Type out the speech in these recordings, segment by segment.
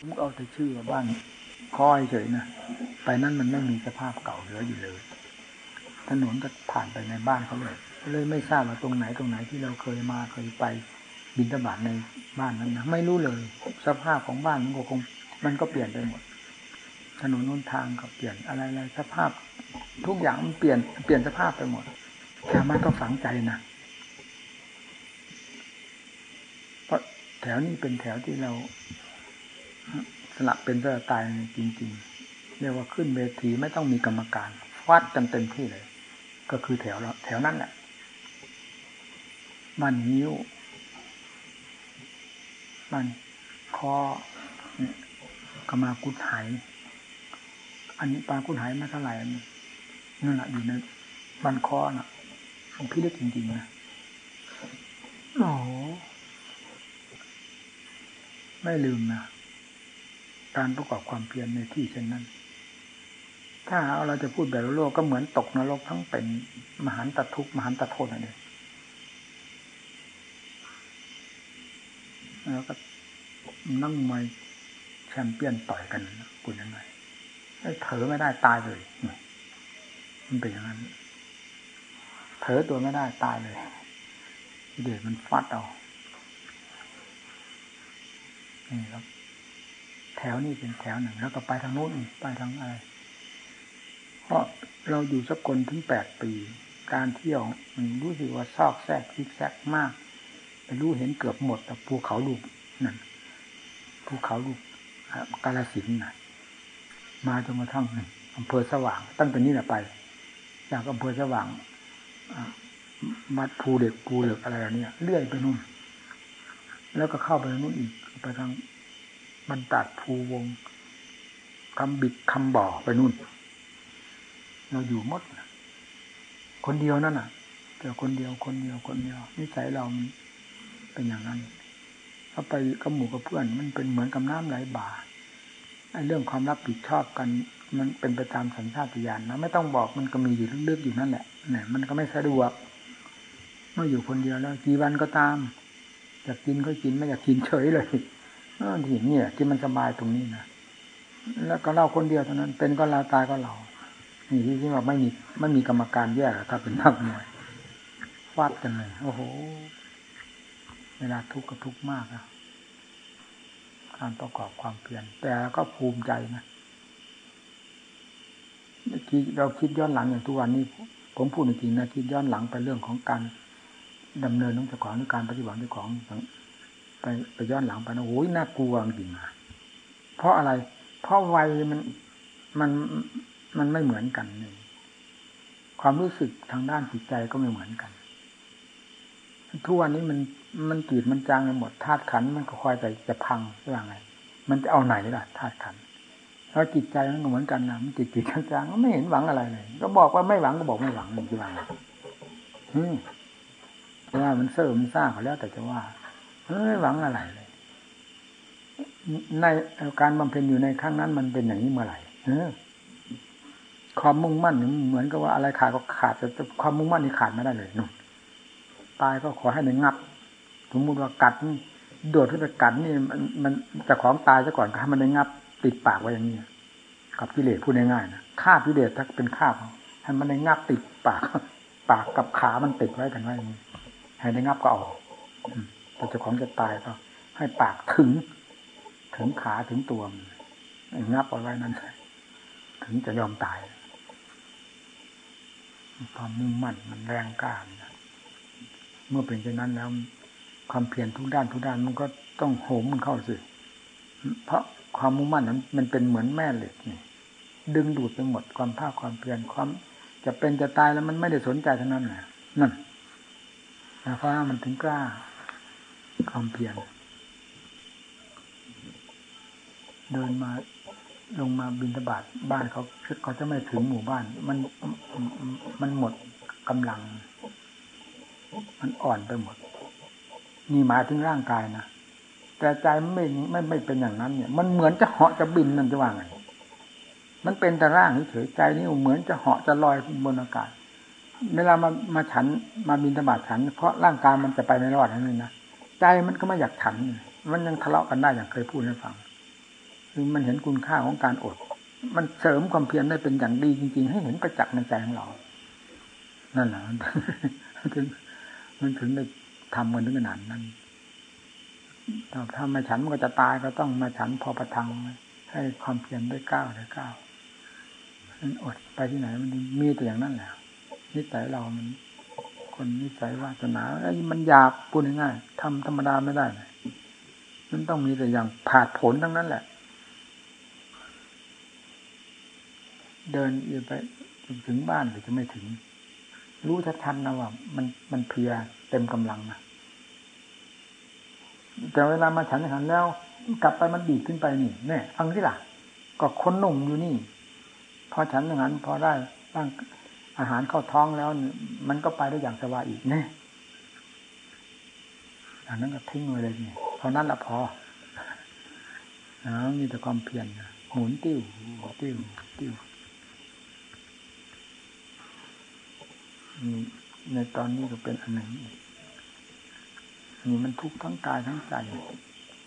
ผมเอาแต่ชื่อบ้านคอยเฉยนะไปนั่นมันไม่มีสภาพเก่าเหลืออยู่เลย ถนนก็ผ่านไปในบ้านเขาเลยเลยไม่ทราบว่าตรงไหนตรงไหนที่เราเคยมาเคยไปบินตบาทในบ้านนั้นนะไม่รู้เลย สภาพของบ้านมันก็คง มันก็เปลี่ยนไปหมด ถนนนนทางก็เปลี่ยนอะไรอะไรสภาพ ทุกอย่างมันเปลี่ยนเปลี่ยนสภาพไปหมดแต่มันก็ฝังใจนะเพราะแถวนี้เป็นแถวที่เรา สละเป็นสละตายจริง ๆ เรียกว่าขึ้นเวทีไม่ต้องมีกรรมการฟัดกันเต็มที่เลย ก็คือแถวเราแถวนั้นแหละมันนิ้ว มันคอกมากุดหายอันนี้ปลากุดหายม่เท่าไหร่นั่นแหละอยู่ในบันคอน่ะของพี่เล็กจริงๆนะโอ้ไม่ลืมนะ การประกอบความเพียรในที่เช่นนั้น ถ้าเราจะพูดแบบโลกก็เหมือนตกนรกทั้งเป็นมหันตทุกมหันตโทษนั่นเองแล้วก็นั่งมวยแชมเปี้ยนต่อยกันคุณยังไงเถอไม่ได้ตายเลยมันเป็นอย่างนั้นเถอตัวไม่ได้ตายเลยเดชมันฟัดเอานี่ครับ แถวนี้เป็นแถวหนึ่ง แล้วก็ไปทางโน้นไปทางอะไร เพราะเราอยู่สักคนถึงแปดปี การเที่ยวมันรู้สึกว่าซอกแซกซิกแซกมากไปรู้เห็นเกือบหมดแต่ภูเขาลูกนั่นภูเขาลูกกาลสินนะมาจนกระทั่งอำเภอสว่าง ตั้งแต่นี้แหละไป จากอำเภอสว่างมัดภูเด็กภูเหล็กอะไรเนี่ยเลื่อยไปนู่น แล้วก็เข้าไปนู่นอีกไปทาง มันตัดภูวงคำบิดคำบ่อไปนู่น เราอยู่มดคนเดียวนั่นน่ะแต่คนเดียวคนเดียวคนเดียวนิสัยเราเป็นอย่างนั้นถ้าไปกับหมู่กับเพื่อน มันเป็นเหมือนกับน้ำไหลบ่าไอ้เรื่องความรับผิดชอบกัน มันเป็นไปตามสัญชาตญาณนะไม่ต้องบอกมันก็มีอยู่ลึกๆอยู่นั่นแหละเนี่ยมันก็ไม่สะดวกเมื่ออยู่คนเดียวแล้วกี่วันก็ตามอยากกินก็กินไม่อยากกินเฉยเลย ที่นี่ย ที่มันสบายตรงนี้นะแล้วก็เราคนเดียวเท่านั้น เป็นก็เราตายก็เรา นี่ที่ที่ว่าไม่มีไม่มีกรรมการแยกถ้าเป็นนักมวยฟาดกันเลยโอ้โห เวลาทุกข์ก็ทุกข์มากนะการประกอบความเพียรแต่ก็ภูมิใจนะเมื่อกี้เราคิดย้อนหลังอย่างทุกวันนี้ ผมพูดจริงนะคิดย้อนหลังไปเรื่องของการดำเนินของเจ้าของหรือการปฏิบัติเจ้าของ ไปไปย้อนหลังไปนะโอ้ยน่ากลัวจริงเพราะอะไร เพราะวัยมันมันมันไม่เหมือนกันนี่ความรู้สึกทางด้านจิตใจก็ไม่เหมือนกันทุกวันนี้มันมันจืดมันจางไปหมดธาตุขันมันก็คอยแต่จะพังว่าไง มันจะเอาไหนล่ะธาตุขันแล้วจิตใจมันก็เหมือนกันนะมันจิตจิตจางๆก็ไม่เห็นหวังอะไรเลย ก็บอกว่าไม่หวังก็บอกไม่หวังมันจะว่าอืมว่ามันเสื่อมสร้างเขาแล้วแต่จะว่า ไม่หวังอะไรเลยในการบำเพ็ญอยู่ในครั้งนั้น มันเป็นอย่างนี้เมื่อไหร่เออความมุ่งมั่นเหมือนกับว่าอะไรขาดก็ขาดแต่ความมุ่งมั่นนี่ขาดไม่ได้เลยนุ่นตายก็ขอให้มันงับสมมติว่ากัดโดดขึ้นไปกัดนี่มันมันจะของตายซะก่อนก็ให้มันได้งับติดปากไว้อย่างนี้กับกิเลสพูดง่ายๆนะฆ่ากิเลสถ้าเป็นฆ่าให้มันได้งับติดปาก ปากกับขามันติดไว้กันไว้ให้ได้งับก็ออก แต่เจ้าของจะตายก็ให้ปากถึง ถึงขาถึงตัวงับเอาไว้นั้นถึงจะยอมตายความมุ่งมั่นมันแรงกล้าเมื่อเป็นเช่นนั้นแล้ว ความเพียรทุกด้านทุกด้านมันก็ต้องโหมมันเข้าสิเพราะความมุ่งมั่นนั้นมันเป็นเหมือนแม่เหล็กนี่ดึงดูดไปหมดความภาคความเพียรความ จะเป็นจะตายแล้วมันไม่ได้สนใจทั้งนั้นแหละนั่นเพราะมันถึงกล้า ความเพียรเดินมาลงมาบินทบาทบ้านเขาเขาจะไม่ถึงหมู่บ้าน มันมันหมดกำลัง มันอ่อนไปหมด นี่หมายถึงร่างกายนะแต่ใจไม่ไม่ไม่เป็นอย่างนั้น เนี่ย มันเหมือนจะเหาะจะบินนั่นจะว่าไงมันเป็นแต่ร่างเฉยใจนี่เหมือนจะเหาะจะลอยบนอากาศ เวลามามาฉันมาบินธบาตฉัน เพราะร่างกายมันจะไปไม่รอดนั่นเองนะ ใจมันก็ไม่อยากฉัน มันยังทะเลาะกันได้อย่างเคยพูดให้ฟังคือมันเห็นคุณค่าของการอด มันเสริมความเพียรได้เป็นอย่างดีจริง ๆ ให้เห็นประจักษ์ในใจของเรา นั่นแหละมันถึงมันถึงได้ทำกันถึงขนาดนั้นถ้าถ้าม่ฉันมันก็จะตายก็ต้องมาฉันพอประทังให้ความเพียรด้วยก้าวด้ก้าวมันอดไปที่ไหนมันมีแต่อย่างนั้นแหละนิสัยเรามัน คนนิสัยวาสนาไอ้มันหยาบพูดง่ายๆทำธรรมดาไม่ได้มันต้องมีแต่อย่างผาดผลทั้งนั้นแหละ เดินไปถึงบ้านหรือจะไม่ถึง รู้ชัดๆนนะว่า มันมันเพียเต็มกำลังนะแต่เวลามาฉันอาหารแล้ว กลับไปมันดีขึ้นไปนี่เนี่ยฟังที่ล่ะ ก็คนหนุ่มอยู่นี่ พอฉันอาหารพอได้ร่าง อาหารเข้าท้องแล้วมันก็ไปได้อย่างสบายอีกเนี่ยอันนั้นก็ทิ้งไว้เลยนี่เพราะนั้นละพอนะมีแต่ความเพียรหมุนติ้วติ้วติ้วในตอนนี้ก็เป็นอันหนึ่งนี่มันทุกข์ทั้งกายทั้งใจ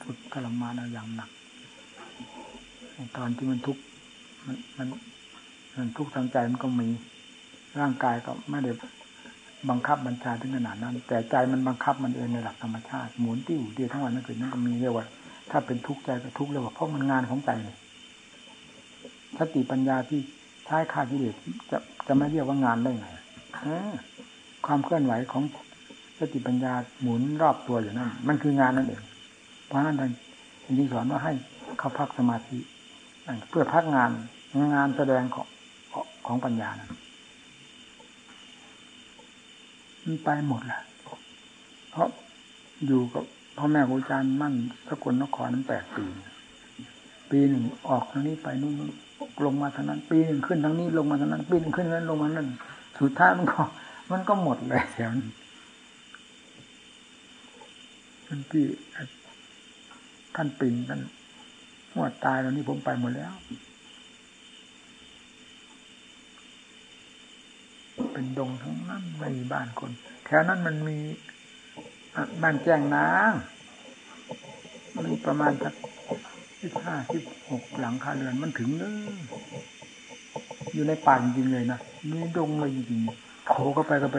ทุกข์ทรมานเอาอย่างหนักในตอนที่มันทุกข์มันมันมันทุกข์ทางใจมันก็มี ร่างกายก็ไม่ได้บังคับบัญชาถึงขนาดนั้น แต่ใจมันบังคับมันเองในหลักธรรมชาติหมุนติ้วเดียวทั้งวันทั้งคืนนั่นก็มีเรียกว่า ถ้าเป็นทุกข์ใจก็ทุกข์เรียกว่าเพราะมันงานของใจนี่สติปัญญาที่ใช้ฆ่ากิเลสจะจะไม่เรียกว่างานได้ไงความเคลื่อนไหวของสติปัญญาหมุนรอบตัวอยู่นั่นมันคืองานนั่นเองเพราะนั้นท่านจึงสอนว่าให้เข้าพักสมาธิเพื่อพักงานงานแสดงของของปัญญานะ มันไปหมดแหละเพราะอยู่กับพ่อแม่ครูอาจารย์มั่นสกลนครนั้นแปดปี ปีหนึ่งออกทางนี้ไปนู่นลงมาทางนั้น ปีหนึ่งขึ้นทางนี้ลงมาทางนั้น ปีหนึ่งขึ้นนั้นลงมานั่นสุดท้ายมันก็ มันก็หมดเลยแถวนี้ท่านพี่ท่านปิ่นท่านหัวตายตอนนี้ผมไปหมดแล้ว เป็นดงทั้งนั้นไม่มีบ้านคนแถวนั้นมันมีบ้านแจ้งนางมีประมาณสักสิบห้าสิบหกหลังคาเรือนมันถึงเลยอยู่ในป่าจริงเลยนะมีดงเลยจริงๆโผล่เข้าไปก็ไป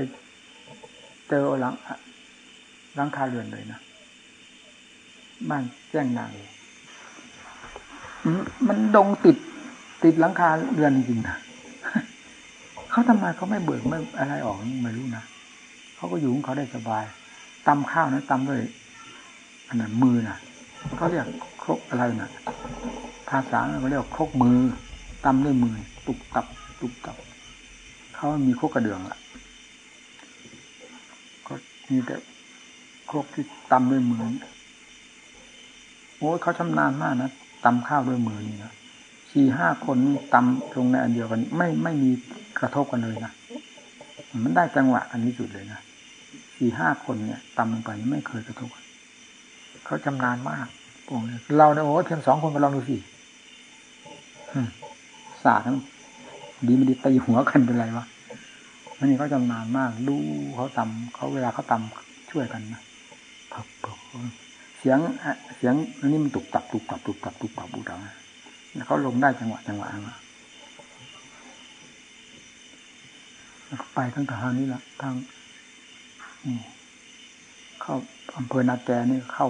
เจอหลังหลังคาเรือนเลยนะบ้านแจ้งนางมันดงติดติดหลังคาเรือนจริงนะ เขาทำไมเขาไม่เบิกไม่อะไรออกไม่รู้นะเขาก็อยู่ของเขาได้สบายตำข้าวนะตำด้วยอันนั้นมือนะเขาเรียกครกอะไรนะภาษาเขาเรียกครกมือตำด้วยมือ ตุกตับ ตุกตับเขามีครกกระเดื่องละก็มีแต่ครกที่ตำด้วยมือโอ้ยเขาชำนาญมากนะตำข้าวด้วยมือนี่นะสี่ห้าคนนี่ตำลงในอันเดียวกัน ไม่ไม่มี กระทบกันเลยนะมันได้จังหวะอันนี้สุดเลยนะสี่ห้าคนเนี่ยตำลงไปไม่เคยกระทบกันเขาชำนาญมากพวกนี้เราเนี่ยโอ้เพียงสองคนก็ลองดูสิสาทั้งดีไม่ดีตีหัวกันเป็นไรวะมันนี่เขาชำนาญมากดูเขาตำเขาเวลาเขาตำช่วยกันนะพับเสียงเสียงอันนี้มันตุกตับตุกตับตุกตับตุกตับตุกตับเขาลงได้จังหวะจังหวะ ไปทั้งทางนี้ละทางเข้าอำเภอนาแกนี่เข้า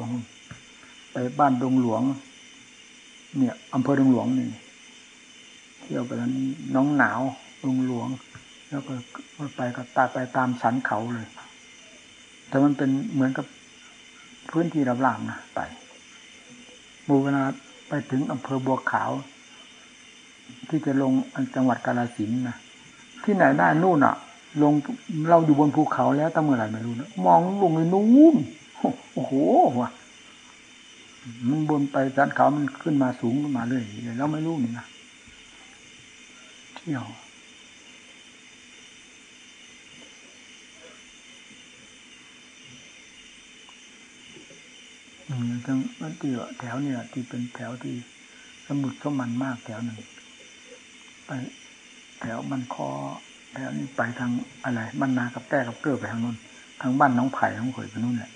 ไปบ้านดงหลวง เนี่ยอำเภอดงหลวงนี่เที่ยวไปแล้วน้องหนาวดงหลวง แล้วก็ไปก็ตาไปตามสันเขาเลย แต่มันเป็นเหมือนกับพื้นที่รับล่างนะไปบูเวลาไปถึงอำเภอบัวขาว ที่จะลงจังหวัดกาฬสินนะ ที่ไหนได้นู่นอะ ลงเราอยู่บนภูเขาแล้วตั้งเมื่อไหร่ไม่รู้นะมองลงเลยนู่นโอ้โหว่ะมันบนไปจันเขามันขึ้นมาสูงขึ้นมาเรื่อยเราไม่รู้นี่นะเที่ยวอืมทั้งมันที่แถวเนี่ยที่เป็นแถวที่สมุดสมันมากแถวหนึ่งไป แถวมันคอแถวนี้ไปทางอะไรบ้านนากับแก้กับเกลือไปทางนู้นทางบ้านน้องไผ่น้องขอยไปนู้นแหละ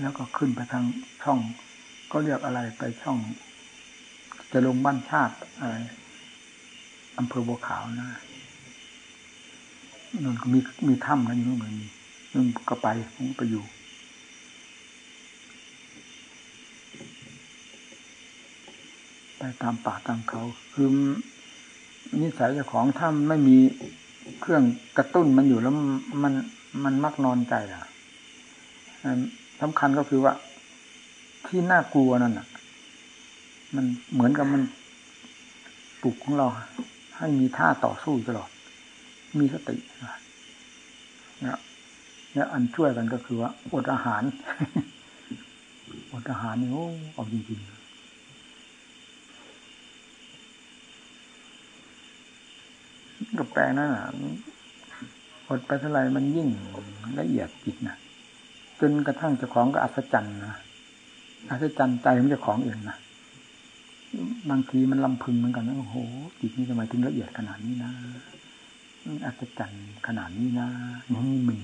แล้วก็ขึ้นไปทางช่อง ก็เรียกอะไรไปช่อง จะลงบ้านชาติอะไรอำเภอบัวขาวนะนั่นก็มีมีถ้ำนะอยู่นู่นเหมือนนั่นก็ไปผมไปอยู่ไปตามป่าตามเขาคือ นิสัยเจ้าของถ้าไม่มีเครื่องกระตุ้นมันอยู่แล้วมันมันมักนอนใจอะสำคัญก็คือว่า ที่น่ากลัวนั่นอะ มันเหมือนกับมันปลุกของเรา ให้มีท่าต่อสู้ตลอด มีสติเนี่ยเนี่ยอันช่วยกันก็คือว่าอดอาหารอดอาหารนี่โอ้เอาจริงๆ กับแปลงนั่นอะอดไปเท่าไรมันยิ่งละเอียดจิตนะจนกระทั่งเจ้าของก็อัศจรรย์นะอัศจรรย์ใจของเจ้าของเองนะบางทีมันลำพึงเหมือนกันนะโอ้โหจิตนี้ทำไมถึงละเอียดขนาดนี้นะอัศจรรย์ขนาดนี้นะนี่มี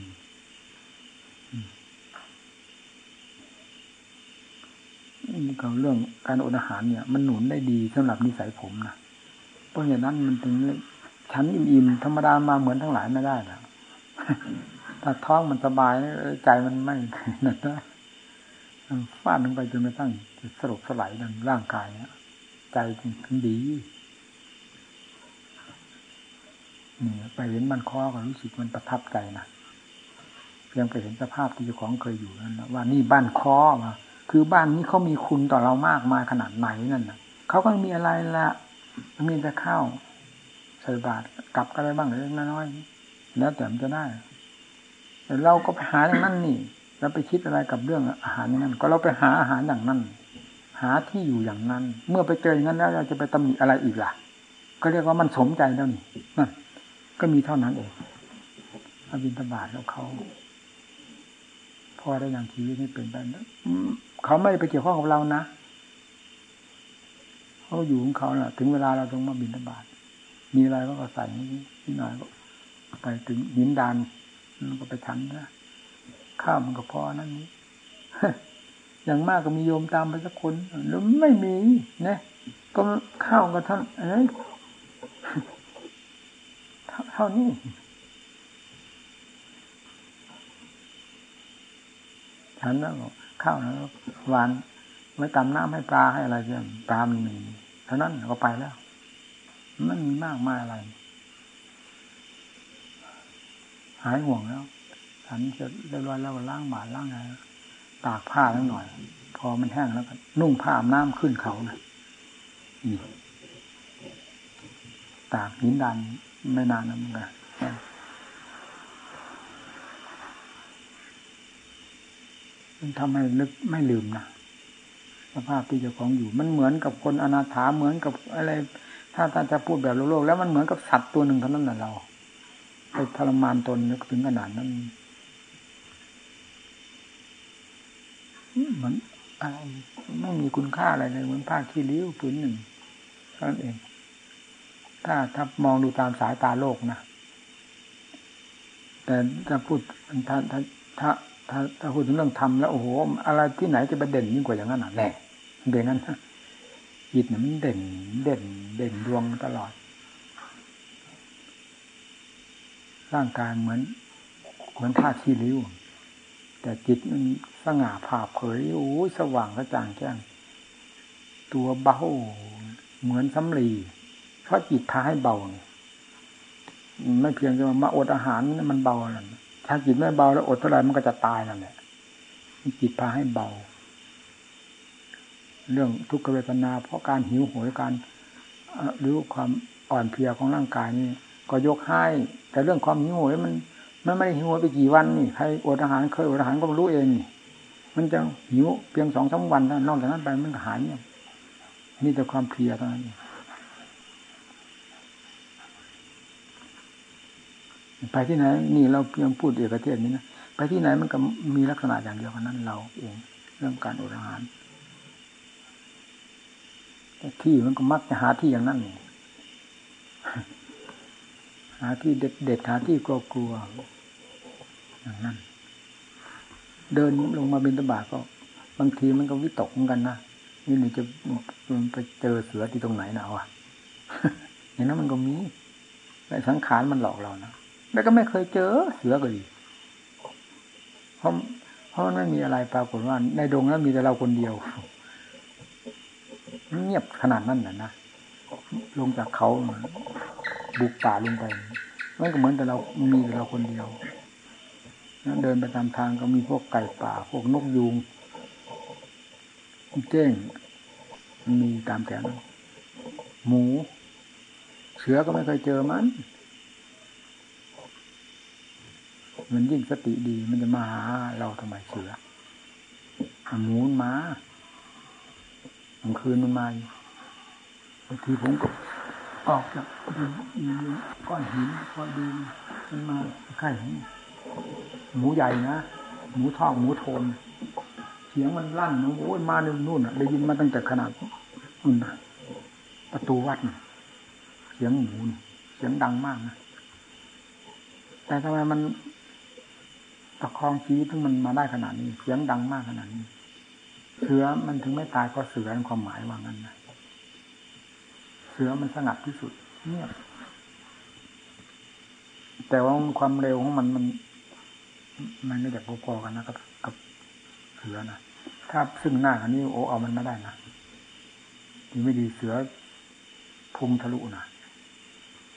นี่ก็เรื่องการอดอาหารเนี่ย มันหนุนได้ดีสำหรับนิสัยผมนะเพราะอย่างนั้นมันถึง ฉันอิ่มๆธรรมดามาเหมือนทั้งหลายไม่ได้นะถ้าท้องมันสบายใจมันไม่นั่นนะฟาดลงไปจนกระทั่งสลบสลายดังร่างกายเนี่ยใจถึงดีนี่ไปเห็นมันคอก็รู้สึกมันประทับใจนะเพียงไปเห็นสภาพที่เจ้าของเคยอยู่นั่นนะว่านี่บ้านคอมาคือบ้านนี้เขามีคุณต่อเรามากมายขนาดไหนนั่นนะเขาก็มีอะไรละมีแต่ข้าว ส่บาตรกลับกันได้บ้างเล็กน้อยแล้วแต่มันจะได้แต่เราก็ไปหาอย่างนั้นนี่เราไปคิดอะไรกับเรื่องอาหารอย่างนั้น ก็เราไปหาอาหารอย่างนั้นหาที่อยู่อย่างนั้น เมื่อไปเจออย่างนั้นแล้วเราจะไปตำหนิอะไรอีกล่ะ ก็เรียกว่ามันสมใจแล้วนี่นั่นก็มีเท่านั้นเองอบินตบาทแล้วเขาพอได้อย่างชีวิตไม่เป็นไปเขาไม่ได้ไปเกี่ยวข้องกับเรานะเขาอยู่ของเขาแหละถึงเวลาเราต้องมาบินตบาท มีอะไรก็ใส่นิดหน่อยก็ไปถึงหินดานก็ไปฉันนะข้าวมันก็พอนั่นนี้อย่างมากก็มีโยมตามไปสักคนแล้วไม่มีนะก็ข้าวก็ท่านเอ้ยเท่านี้ฉันแล้วข้าวแล้วหวานไว้ตามน้ำให้ปลาให้อะไรเช่นปลามันมีเท่านั้นก็ไปแล้ว มันมีมากมายอะไร หายห่วงแล้วฉันจะเรียบร้อยแล้วล้างบาดล้างอะไรตากผ้าแล้วหน่อย พอมันแห้งแล้วก็นุ่งผ้าน้ำขึ้นเขานะนี่ตากหินดันไม่นานนะมันก็มันทำให้นึกไม่ลืมนะสภาพที่เจ้าของอยู่ มันเหมือนกับคนอนาถาเหมือนกับอะไร ถ้าถ้านจะพูดแบบโลกแล้วมันเหมือนกับสัตว์ตัวหนึ่งเท่านั้นแหละเราไปทรมานตนถึงขนาดนั้นมันอะไม่มีคุณค่าอะไรเลยเหมือนผ้าขี้ริ้วผืนหนึ่งเท่านั้นเอง ถ้าถ้ามองดูตามสายตาโลกนะแต่ถ้าพูดถ้าถ้าถ้าถ้าพูดถึงเรื่องธรรมแล้วโอ้โห อะไรที่ไหนจะไปเด่นยิ่งกว่าอย่างนั้นอะแน่เด่นนั้น จิตเนี่ยมันเด่น เด่น เด่นดวงตลอด ร่างกายเหมือน เหมือนท่าขี้ริ้ว แต่จิตมันสง่าผ่าเผยโอ้สว่างกระจ่างแจ้ง ตัวเบาเหมือนสำลีเพราะจิตพาให้เบาไม่เพียงจะมาอดอาหารมันเบาแล้วถ้าจิตไม่เบาแล้วอดเท่าไหร่มันก็จะตายนั่นแหละจิตพาให้เบา เรื่องทุกขเวทนา เพราะการหิวโหยการรือความอ่อนเพลียของร่างกายนี่ก็ยกให้ แต่เรื่องความหิวโหยมัน มันไม่ได้หิวไปกี่วันนี่ใครอดอาหารเคยอดอาหารก็รู้เองนี่มันจะหิวเพียงสองสาวันนอกจากนั้นไปมันก็หายเนี่ยนี่แต่ความเพลียเท่านั้นไปที่ไหนนี่เราเพียงพูดเอกเทศนี้นะไปที่ไหนมันก็มีลักษณะอย่างเดียวกันนั้นเราเองเรื่องการอดอาหาร ที่มันก็มักจะหาที่อย่างนั้นหาที่เด็ดเด็ดหาที่กลัวกลัวอย่างนั้น เดินลงมาบินตบาก็ บางทีมันก็วิตกเหมือนกันนะนี่นี่จะไปเจอเสือที่ตรงไหนนะวะอย่างนั้นมันก็มีแต่สังขารมันหลอกเรานะแล้วก็ไม่เคยเจอเสือก็ดีเพราะเพราะมันไม่มีอะไรปรากฏว่า ในดงนั้นมีแต่เราคนเดียว เงียบขนาดนั้นแหละนะลงจากเขาบุกป่าลงไปมันก็เหมือนแต่เรามีแต่เราคนเดียวเดินไปตามทางก็มีพวกไก่ป่า พวกนกยูงเจ้งมีตามแถวหมู เสือก็ไม่เคยเจอมัน มันยิ่งสติดีมันจะมาหาเราทำไมเสือหมูมา กลางคืนมันมาบางทีผมก็ออกจากก้อนหินคอยดูมันมาใกล้หมูใหญ่นะหมูทองหมูโทนเสียงมันลั่นนะโอ้ยมาหนึ่งนู่นอะได้ยินมาตั้งแต่ขนาดนู่นประตูวัดเสียงหมูเสียงดังมากนะแต่ทำไมมันตะคองชีวิตที่มันมาได้ขนาดนี้ เสียงดังมากขนาดนี้ เสือมันถึงไม่ตายเพราะเสือในความหมายว่างั้นนะเสือมันสงัดที่สุดเงียบแต่ว่าความเร็วของมันมัน มันไม่แบบพอๆกันนะกับกับเสือนะถ้าซึ่งหน้าอันนี้โอ้เอามันไม่ได้นะดีไม่ดีเสือพุงทะลุนะ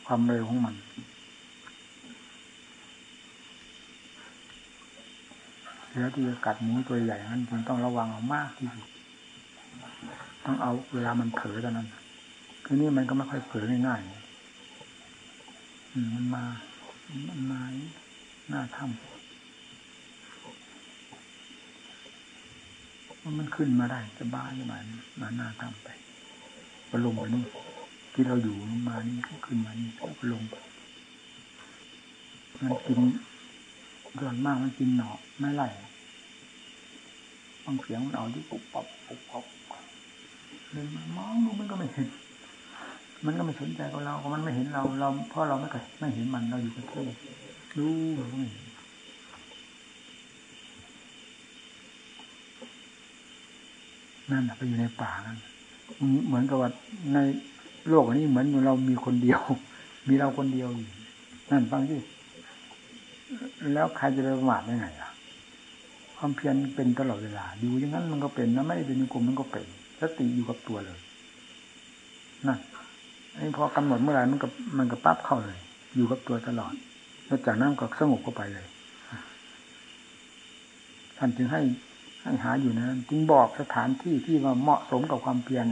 ความเร็วของมัน เสือที่จะกัดหมูตัวใหญ่นั้นจึงต้องระวังเอามากที่สุดต้องเอาเวลามันเผลอเท่านั้นทีนี้มันก็ไม่ค่อยเผลอง่ายๆมันมามันมาหน้าถ้ำมันขึ้นมาได้จะบ้าจะบ้ามาหน้าถ้ำไปก็ลงไปนู่ที่เราอยู่มานี่ขึ้นมานี่ก็ลงมันกิน ส่วนมากมันกินหนอไม่ไหลฟังเสียงมันเอาที่ปุบปับปุบปับเลยมองดูมันก็ไม่เห็น มันก็ไม่สนใจกับเราเพราะมันไม่เห็นเราเราเพราะเราไม่เคยไม่เห็นมันเราอยู่กับที่ดูมันไม่เห็นนั่นไปอยู่ในป่านั่นเหมือนกับว่าในโลกนี้เหมือนเรามีคนเดียว มีเราคนเดียวอยู่นั่นฟังที่ แล้วใครจะไปประมาทได้ไงล่ะความเพียรเป็นตลอดเวลาอยู่อย่างนั้นมันก็เป็นนะไม่ได้เป็นนิกรมมันก็เป็นสติอยู่กับตัวเลยนั่นไอ้พอกำหนดเมื่อไหร่มันก็มันก็ปั๊บเข้าเลย อยู่กับตัวตลอด แล้วจากนั้นก็สงบเข้าไปเลยท่านจึงให้ให้หาอยู่นะจึงบอกสถานที่ที่ว่าเหมาะสมกับความเพียร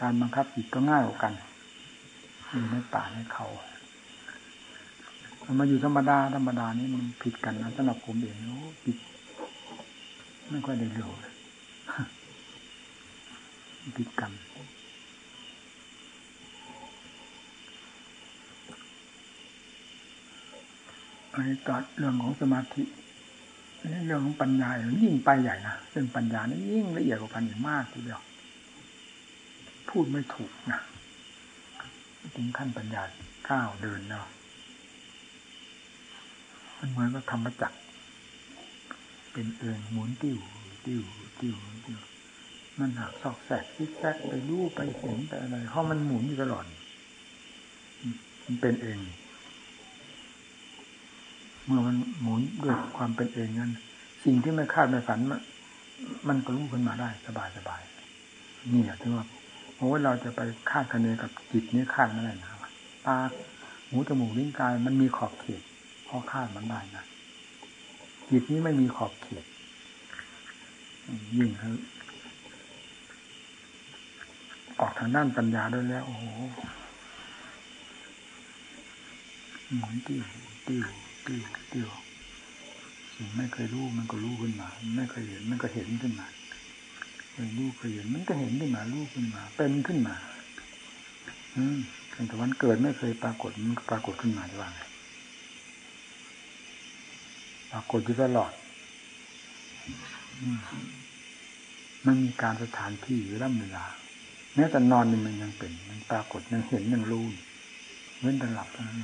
การบังคับจิตก็ง่ายกว่ากันอยู่ในป่าในเขา มาอยู่ธรรมดาธรรมดานี่มันผิดกันนะสำหรับผมเองโอ้ผิดไม่ค่อยได้เรื่องผิดกันอันนี้ตัดเรื่องของสมาธิอันเรื่องของปัญญายิ่งไปใหญ่นะเรื่องปัญญานี่ยิ่งละเอียดกว่ากันอย่ามากทีเดียวพูดไม่ถูกนะถึงขั้นปัญญาก้าวเดินเนาะ มันเหมือนกับธรรมจักร เป็นเองหมุนติ้วติ้วติ้วติ้วมันหักซอกแสกซิกแซกไปรู้ไปเห็นแต่อะไรเพราะมันหมุนอยู่ตลอด มันเป็นเอง เมื่อมันหมุนด้วยความเป็นเองนั้น สิ่งที่ไม่คาดไม่ฝันมันมันก็รู้ขึ้นมาได้สบายสบายนี่แหละที่ว่าโอ้เราจะไปคาดคะเนกับจิตนี้คาดไม่ได้นะตาหูจมูกลิ้นกาย มันมีขอบเขต พอคาดมันได้นะจิตนี้ไม่มีขอบเขตยิ่งครับออกทางด้านปัญญาด้วยแล้ว โอ้โหหมุนติ้วติ้วติ้วติ้วสิ่งไม่เคยรู้มันก็รู้ขึ้นมา ไม่เคยเห็นมันก็เห็นขึ้นมาเคยรู้เคยเห็นมันก็เห็นขึ้นมารู้ขึ้นมา เป็นขึ้นมา อืมแต่วันเกิดไม่เคยปรากฏมันปรากฏขึ้นมาจะว่าไง ปรากฏอยู่ตลอดมันมีการสถานที่หรือร่ำเวลาแม้แต่นอนนี่มันยังเป็น มันปรากฏยังเห็นยังรู้เว้นแต่หลับนั้น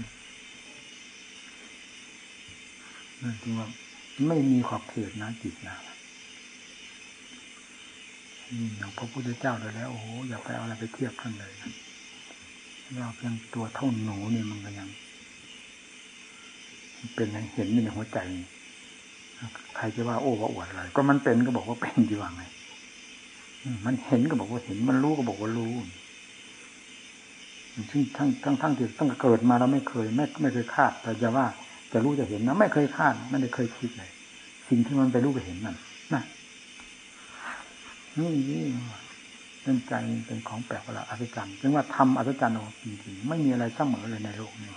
นั่นจึงว่าไม่มีขอบเขตนะจิตนะอย่างพระพุทธเจ้าเลยแล้ว โอ้โหอย่าไปเอาอะไรไปเทียบกันเลยเราเพียงตัวเท่าหนูนี่มันก็ยัง เป็นเห็นในหัวใจ ใครจะว่าโอ้ว่าอวดอะไร ก็มันเป็นก็บอกว่าเป็นดีว่าไงมันเห็นก็บอกว่าเห็น มันรู้ก็บอกว่ารู้ซึ่งทั้งทั้งทั้งที่ตั้งเกิดมาเราไม่เคยไม่ไม่เคยคาด แต่จะว่าจะรู้จะเห็นนะไม่เคยคาดไม่ได้เคยคิดเลยสิ่งที่มันไปรู้ไปเห็นนั่นนะนี่นี่เป็นใจเป็นของแปลกประหลาดอัศจรรย์จึงว่าทำอัศจรรย์ออกจริงๆไม่มีอะไรเสมอเลยในโลกนี้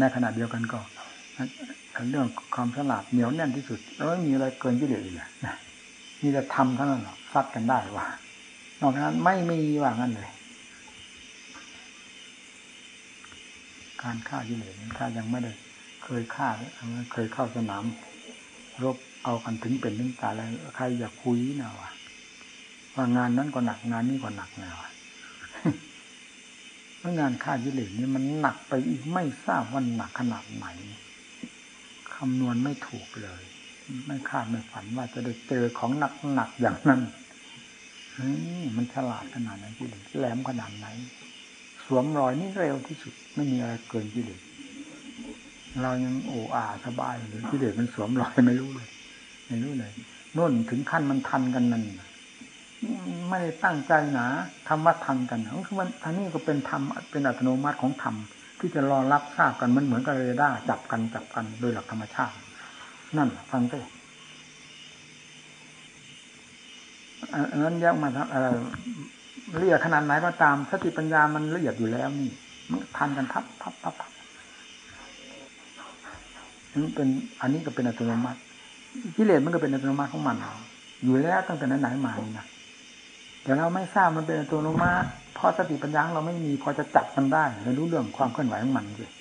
ในขณะเดียวกันก็ เรื่องความฉลาดเหนียวแน่นที่สุด แล้วไม่มีอะไรเกินกิเลสเลยนะมีแต่ทำเท่านั้นหรอซัดกันได้ว่านอกนั้นไม่มีว่างั้นเลย การฆ่ากิเลสถ้ายังไม่ได้ เคยฆ่าเคยเข้าสนาม รบเอากันถึงเป็นถึงตายแล้วใครอยากคุยนะวะว่างานนั้นก็หนักงานนี้ก็หนักนะวะเพราะงานฆ่ากิเลสนี่มันหนักไปอีกไม่ทราบว่าหนักขนาดไหน คำนวณไม่ถูกเลย ไม่คาดไม่ฝันว่าจะได้เจอของหนักหนักอย่างนั้นมันฉลาดขนาดไหนกิเลสแหลมขนาดไหน สวมรอยนี่เร็วที่สุด ไม่มีอะไรเกินกิเลสเรายังโอ้อาสบายหรือกิเลสมันสวมรอยไม่รู้เลย ไม่รู้เลยน่นถึงขั้นมันทันกันนั่นไม่ได้ตั้งใจนะทำว่าทันกันคือมันอันนี้ก็เป็นธรรมเป็นอัตโนมัติของธรรม ที่จะรอรับทราบกันมันเหมือนกับเรดาร์จับกันจับกันโดยหลักธรรมชาติ นั่นฟังไปอันนั้นแยกมาอะไรละเอียดขนาดไหนก็ตามสติปัญญามันละเอียดอยู่แล้วนี่มันทันกันทับทับทับนี่เป็นอันนี้ก็เป็นอัตโนมัติกิเลสมันก็เป็นอัตโนมัติของมันอยู่แล้วตั้งแต่ไหนๆมานะแต่เราไม่ทราบมันเป็นอัตโนมัติ พอสติปัญญาเราไม่มีพอจะจับมันได้ไม่รู้เรื่องความเคลื่อนไหวของมันเลย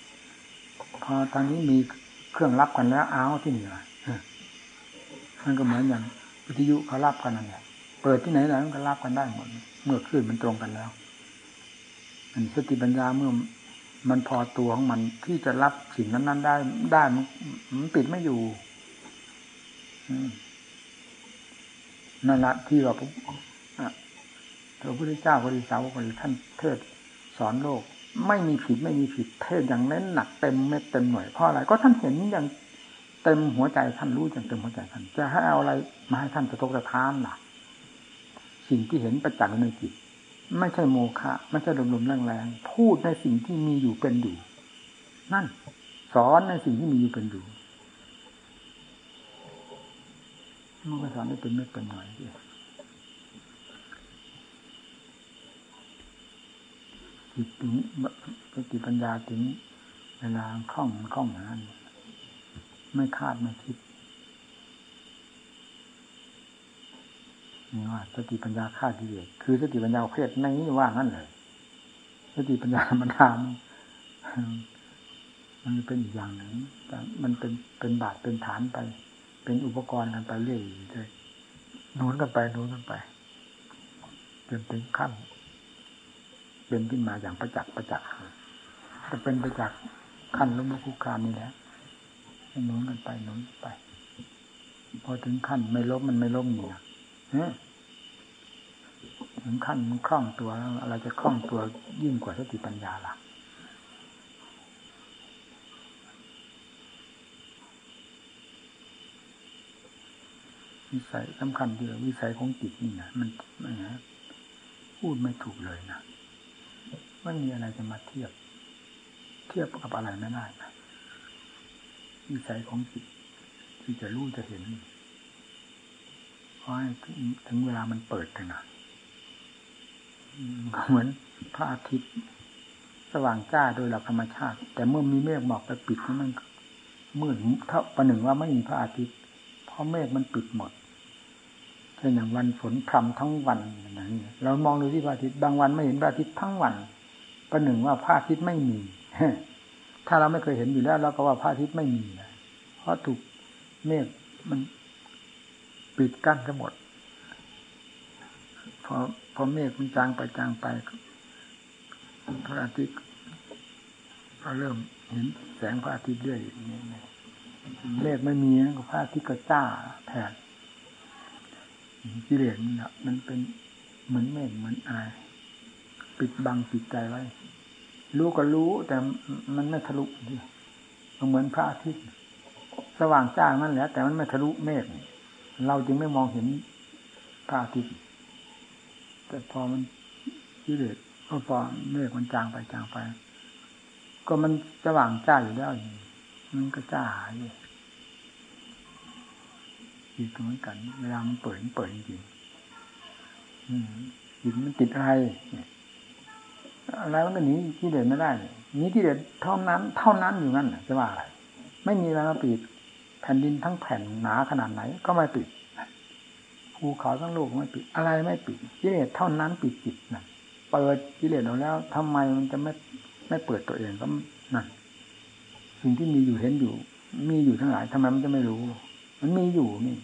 พอทางนี้มีเครื่องรับกันแล้วเอาที่นี่ละมันก็เหมือนอย่างวิทยุเขารับกันนั่นแหละเปิดที่ไหนไหนมันก็รับกันได้หมดเมื่อคลื่นมันตรงกันแล้วอันสติปัญญาเมื่อมันพอตัวของมันที่จะรับสิ่งนั้นๆได้ได้มันปิดไม่อยู่นั่นละที่ว่า พระพุทธเจ้าพระริสาวกท่านเทศสอนโลก ไม่มีผิดไม่มีผิดเทศอย่างเน้นหนักเต็มเม็ดเต็มหน่วยเพราะอะไรก็ท่านเห็นอย่างเต็มหัวใจท่านรู้อย่างเต็มหัวใจท่าน จะให้เอาอะไรมาให้ท่านจะตกจะทานล่ะ สิ่งที่เห็นประจักษ์ในจิตไม่ใช่โมฆะไม่ใช่ลมๆแรงๆพูดในสิ่งที่มีอยู่เป็นอยู่ นั่น สอนในสิ่งที่มีอยู่เป็นอยู่มันก็สอนได้เป็นเม็ดเป็นหน่อย จิตถึงสติปัญญาถึงเวลาคล่องคล่องอย่างนั้นไม่คาดไม่คิดนี่ว่าสติปัญญาฆ่ากิเลสคือสติปัญญาเพศในนี้ว่างั้นเลยสติปัญญามันทำมันเป็นอีกอย่างหนึ่งแต่มันเป็นเป็นบาทเป็นฐานไป เป็นอุปกรณ์กันไปเรื่อยเลยนู้นกันไปโน้นกันไปจนถึงขั้น เป็นขึ้นมาอย่างประจักษ์ประจักษ์จะเป็นประจักษ์ขั้นล้มคุกคามนี่แหละหนู้นกันไปหนู้นไป พอถึงขั้นไม่ล้มมันไม่ล้มเนี่ยถึงขั้นมันคล่องตัวอะไรจะคล่องตัวยิ่งกว่าสติปัญญาล่ะวิสัยสำคัญที่วิสัยของจิตนี่นะมันนะพูดไม่ถูกเลยนะ ไม่มีอะไรจะมาเทียบ เทียบกับอะไรไม่ได้นะวิสัยของจิตที่จะรู้จะเห็นเพราะถึงเวลามันเปิดเลยนะเหมือนพระอาทิตย์ สว่างจ้าโดยหลักธรรมชาติ แต่เมื่อมีเมฆหมอกไปปิดมันมืดเท่าประหนึ่งว่าไม่มีพระอาทิตย์เพราะเมฆมันปิดหมดเช่นอย่างวันฝนพรำทั้งวันอย่างนี้เรามองดูที่พระอาทิตย์บางวันไม่เห็นพระอาทิตย์ทั้งวัน ประหนึ่งว่าพระอาทิตย์ไม่มี ถ้าเราไม่เคยเห็นอยู่แล้วเราก็ว่าพระอาทิตย์ไม่มีเพราะถูกเมฆมันปิดกั้นทั้งหมด พอพอเมฆมันจางไปจางไป พระอาทิตย์ก็เริ่มเห็นแสงพระอาทิตย์เรื่อยเมฆไม่มีก็พระอาทิตย์ก็จ้าแผดกิเลสมันมันเป็นเหมือนเมฆเหมือนอาย ปิดบังจิตใจไว้ รู้ก็รู้แต่มันไม่ทะลุเหมือนพระอาทิตย์สว่างจ้านั่นแหละแต่มันไม่ทะลุเมฆเราจึงไม่มองเห็นพระอาทิตย์แต่พอมันกิเลสก็พอเมฆมันจางไปจางไป ก็มันสว่างจ้าอยู่แล้วมันก็จ้าอยู่อีกเหมือนกันเวลามันเปิดมันเปิดจริงจิตมันติดอะไร อะไรมันก็หนีที่เด่นไม่ได้หนีที่เด่นเท่านั้น เท่านั้นอยู่นั่นจะว่าอะไรไม่มีอะไรมาปิดแผ่นดินทั้งแผ่นหนาขนาดไหน ก็ไม่ปิดภูเขาทั้งโลกไม่ปิด อะไรไม่ปิดกิเลสเท่านั้นปิดจิตนะเปิดกิเลสออกแล้วทำไมมันจะไม่ไม่เปิดตัวเองก็นั่นสิ่งที่มีอยู่เห็นอยู่ มีอยู่ทั้งหลายทำไมมันจะไม่รู้ มันมีอยู่นี่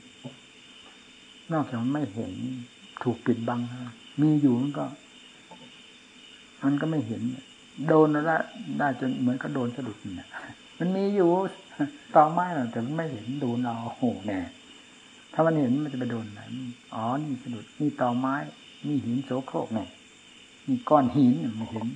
นอกจากมันไม่เห็นถูกปิดบัง มีอยู่มันก็ มันก็ไม่เห็น โดนแล้วได้จนเหมือนกับโดนสะดุดเนี่ยมันมีอยู่ต่อไม้แต่มันไม่เห็นโดนเราโอ้โหแน่ถ้ามันเห็นมันจะไปโดนไหนอ๋อนี่สะดุดนี่ต่อไม้ นี่หินโสโครกเนี่ยนี่ก้อนหินไม่เห็น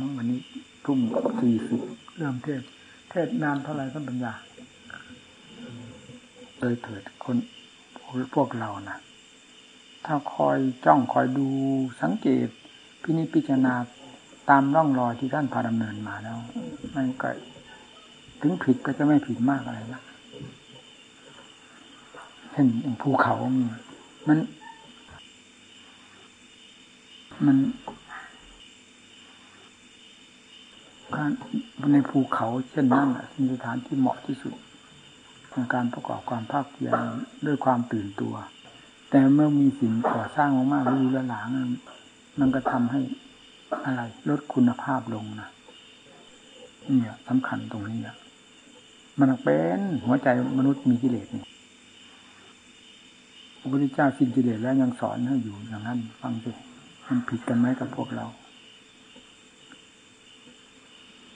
มั้งวันนี้ ทุ่มสี่สิบเริ่มเทศ เทศนานเท่าไรก็ปัญญาเลยเถิดคนพวกเรานะถ้าคอยจ้องคอยดูสังเกต พินิจพิจารณาตามร่องรอยที่ท่านพาดำเนินมาแล้ว มันก็ถึงผิดก็จะไม่ผิดมากอะไรนะเห็นอย่างภูเขา มัน มันการ ในภูเขาเช่นนั้นเป็นสถานที่เหมาะที่สุดในการประกอบความภาคเพียรด้วยความตื่นตัว แต่เมื่อมีสิ่งก่อสร้างมากๆรูละหลางมันก็ทำให้อะไรลดคุณภาพลงนะเนี่ยสำคัญตรงนี้นะมันเป็นหัวใจมนุษย์มีกิเลสนี่พระพุทธเจ้าสิ้นกิเลสแล้วยังสอนให้อยู่อย่างนั้น ฟังสิมันผิดกันไหมกับพวกเรา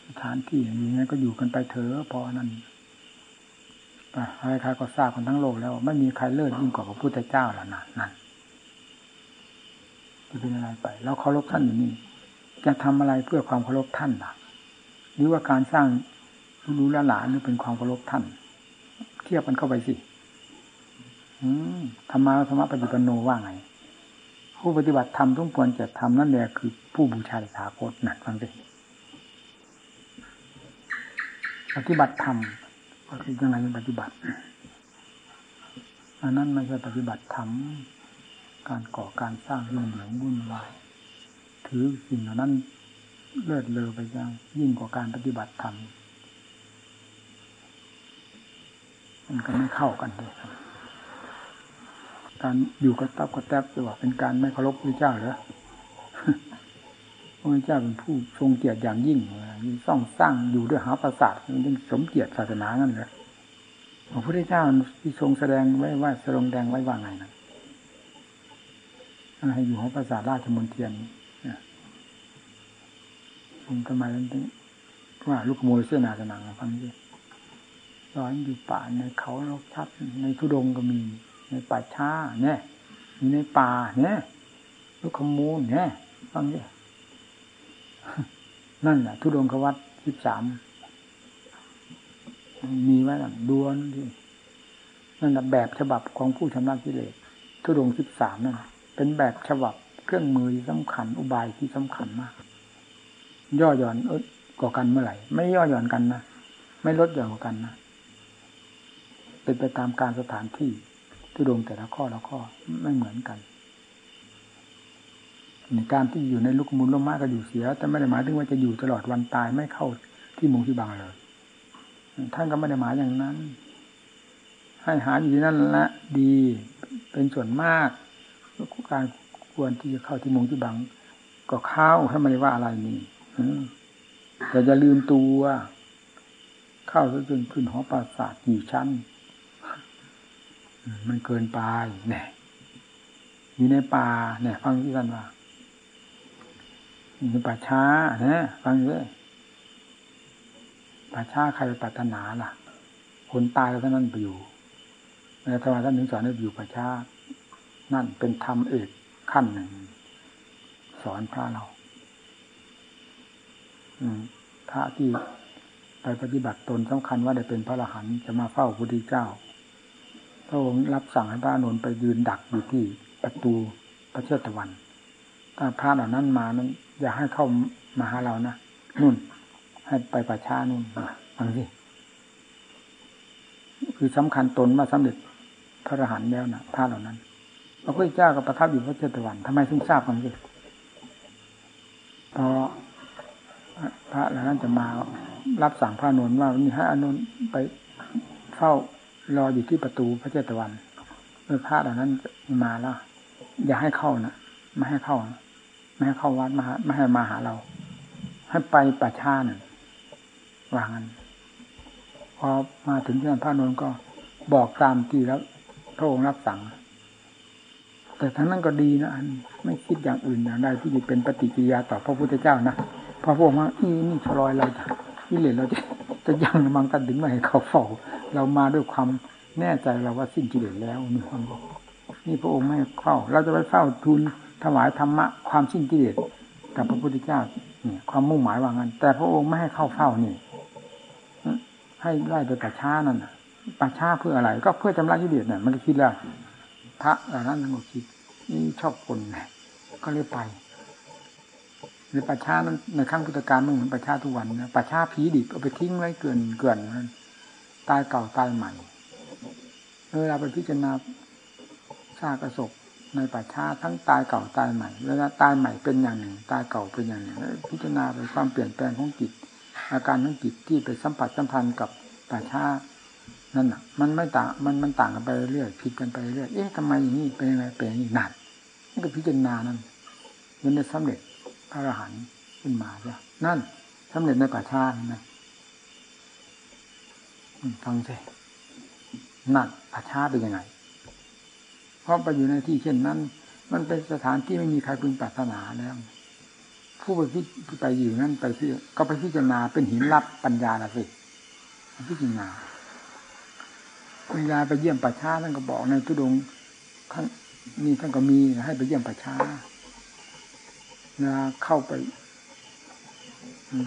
สถานที่อย่างนี้ก็อยู่กันไปเถอะพอนั่นใครๆก็ทราบกันทั้งโลกแล้ว ไม่มีใครเลิศยิ่งกว่าพระพุทธเจ้าแล้วนะนั่นจะเป็นอะไรไป แล้วเคารพท่านอยู่นี่ จะทำอะไรเพื่อความเคารพท่านล่ะ หรือว่าการสร้างรู้ละหลานนี่เป็นความเคารพท่าน เทียบกันเข้าไปสิธรรมะธรรมะปฏิปันโนว่าไง ผู้ปฏิบัติธรรมทุกควรจะทำนั่นแหละคือผู้บูชาสาคตนั่นฟังสิ ปฏิบัติธรรมก็คือยังไงปฏิบัติอันนั้นไม่ใช่ปฏิบัติธรรมการก่อการสร้างยุ่งเหยิงวุ่นวายถือสิ่งเหล่านั้นเลิศเลอไปยังยิ่งกว่าการปฏิบัติธรรมมันก็ไม่เข้ากันเลยการอยู่กับตับกับแทบจะว่าเป็นการไม่เคารพพระเจ้าเหรอ พระเจ้าเป็นผู้ทรงเกียรติอย่างยิ่งส่องสร้างอยู่ด้วยหาประสาทมันสมเกียรติศาสนางั้นเลยพระพุทธเจ้าที่ทรงแสดงไว้ว่าแสดงแดงไว้ว่าไงนะให้อยู่หอประสาทราชมนเทียนผมทำไมถึงว่าลูกโมยเสื้อนาสนังฟังดิร้อนอยู่ป่าในเขาลกชัดในทุดงก็มี ในป่าช้าเนี่ยมีในป่าเนี่ยลูกขมูลเนี่ยฟังดิ นั่นแหละทุดงควัตสิบสามมีไว้หลังดวนที่นั่นแหละแบบฉบับของผู้ชำระกิเลสทุดงสิบสามนั่นเป็นแบบฉบับเครื่องมือที่สำคัญอุบายที่สำคัญมาก ย่อหย่อนเออก่อกันเมื่อไหร่ ไม่ย่อหย่อนกันนะไม่ลดหย่อนกันนะเป็นไปตามการสถานที่ทุดงแต่ละข้อละข้อไม่เหมือนกัน การที่อยู่ในลูกมูลลมมากก็อยู่เสีย แต่ไม่ได้หมายถึงว่าจะอยู่ตลอดวันตายไม่เข้าที่มุงที่บางเลยท่านก็ไม่ได้หมายอย่างนั้น ให้หาอยู่ที่นั่นละดีเป็นส่วนมากการควรที่จะเข้าที่มุงที่บางก็เข้าถ้ไม่ได้ว่าอะไรนี่แต่จะลืมตัว เข้าจนขึ้นหอปราสาทกี่ชั้น มันเกินไปเนี่ยอยู่ในป่าเนี่ย ฟังที่ท่านว่า อยู่ในป่าช้าเนี่ยฟังด้วยป่าช้าใครไปปรารถนาล่ะ คนตายแล้วท่านั้นไปอยู่ในธรรมะท่านถึงสอนให้อยู่ป่าช้า นั่นเป็นธรรมเอกขั้นหนึ่ง สอนพระเรา อืมพระที่ไปปฏิบัติตนสำคัญว่าได้เป็นพระอรหันต์จะมาเฝ้าพระพุทธเจ้าพระองค์รับสั่งให้พระอนุนไปยืนดักอยู่ที่ประตูพระเชตวัน ถ้าพระเหล่านั้นมานั้น อย่าให้เข้ามาหาเรานะนุ่น ให้ไปประชานุ่นฟังสิคือสำคัญตนว่าสำเร็จพระอรหันต์แล้วนะพระเหล่านั้นพระพุทธเจ้าก็ประทับอยู่พระเจตวันทำไมถึงทราบฟังสิพราะพระเหล่านั้นจะมารับสั่งพระนนท์ว่านี่ให้อนุนไปเฝ้ารออยู่ที่ประตูพระเจตวันเมื่อพระเหล่านั้นมาแล้วอย่าให้เข้านะไม่ให้เข้านะ ไม่ให้เข้าวัดมาไม่ให้มาหาเรา ให้ไปป่าชาเนี่ยว่างันพอมาถึงที่นั่นพระนนท์ก็บอกตามที่แล้วพระองค์รับสั่ง แต่ทั้งนั้นก็ดีนะอันไม่คิดอย่างอื่นอย่างใดที่จะเป็นปฏิกิริยาต่อพระพุทธเจ้านะพระองค์ว่านี่นี่ชลอยเราจะนี่เลยเราจะจะยังมังกันถึงไม่ให้เขาเฝ้าเรามาด้วยความแน่ใจเราว่าสิ้นกิเลสแล้วมีความบอกนี่พระองค์ไม่เข้า เราจะไปเฝ้าทูล ถวายธรรมะความสิ้นกิเลสกับพระพุทธเจ้าเนี่ยความมุ่งหมายว่างั้น แต่พระองค์ไม่ให้เข้าเฝ้านี่ให้ไล่ไปป่าช้านั่นป่าช้าเพื่ออะไร ก็เพื่อจำระกิเลสนี่ยมันก็คิดแล้วพระเหล่านั้นมัก็คิดนี่ชอบคนก็เลยไปในป่าช้านั้นในขั้งพุทธการมันเหมือนป่าช้าทุกวันนะป่าช้าผีดิบเอาไปทิ้งไว้เกินเกินนั้นตายเก่าตายใหม่เวลาไปพิจารณาซากกระสบ ในป่าช้าทั้งตายเก่าตายใหม่เวลาตายใหม่เป็นอย่างหนึ่ง ตายเก่าเป็นอย่างหนึ่ง พิจารณาไปความเปลี่ยนแปลงของจิต อาการของจิตที่ไปสัมผัสสัมพันธ์กับป่าช้านั่นน่ะ มันไม่ต่างมันมันต่างกันไปเรื่อยผิดกันไปเรื่อยเอ๊ะทำไมอย่างนี้เป็นยังไงเป็นอย่างนี้หนั่นนี่ก็พิจารณานั่นมันจะสำเร็จพระอรหันต์ขึ้นมาใช่นั่นสำเร็จในป่าช้านะฟังสินั่นป่าช้าเป็นยังไง เพราะไปอยู่ในที่เช่นนั้น มันเป็นสถานที่ไม่มีใครพึงปรารถนาแล้วผู้ไปพิไปอยู่นั่นไปที่ก็ไปพิจารณาเป็นหินรับปัญญาละสิพิจารณาคุณยาไปเยี่ยมป่าช้าท่านก็บอกในทุดงท่านนี่ท่านก็มีให้ไปเยี่ยมป่าช้านะเข้าไป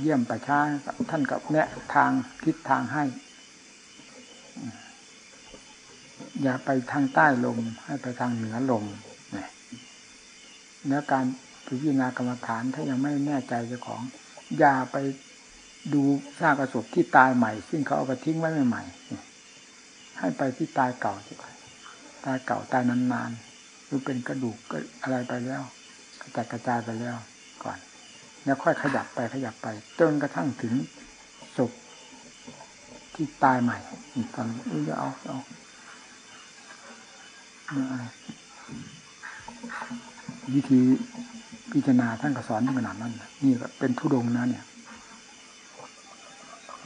เยี่ยมป่าช้าท่านกับแนะทางทิศทางให้ อย่าไปทางใต้ลม ให้ไปทางเหนือลมเนี่ยแล้วการพิจารณากรรมฐานถ้ายังไม่แน่ใจเจ้าของ อย่าไปดูซากกระสบที่ตายใหม่ ซึ่งเขาเอาไปทิ้งไว้ใหม่ๆให้ไปที่ตายเก่ากว่าตายเก่าตายนานๆหรือเป็นกระดูกก็อะไรไปแล้วกระจายกระจายไปแล้วก่อน แล้วค่อยขยับไปขยับไปจนกระทั่งถึงศพที่ตายใหม่ตอนนี้จะเอาเอา วิธีพิจารณาท่านก็สอนขนาดนั้นนี่ก็เป็นทุดงนะเนี่ย